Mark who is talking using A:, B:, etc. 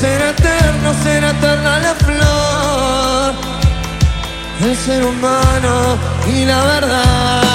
A: Ser eterno, será eterna la flor, el ser humano y la verdad.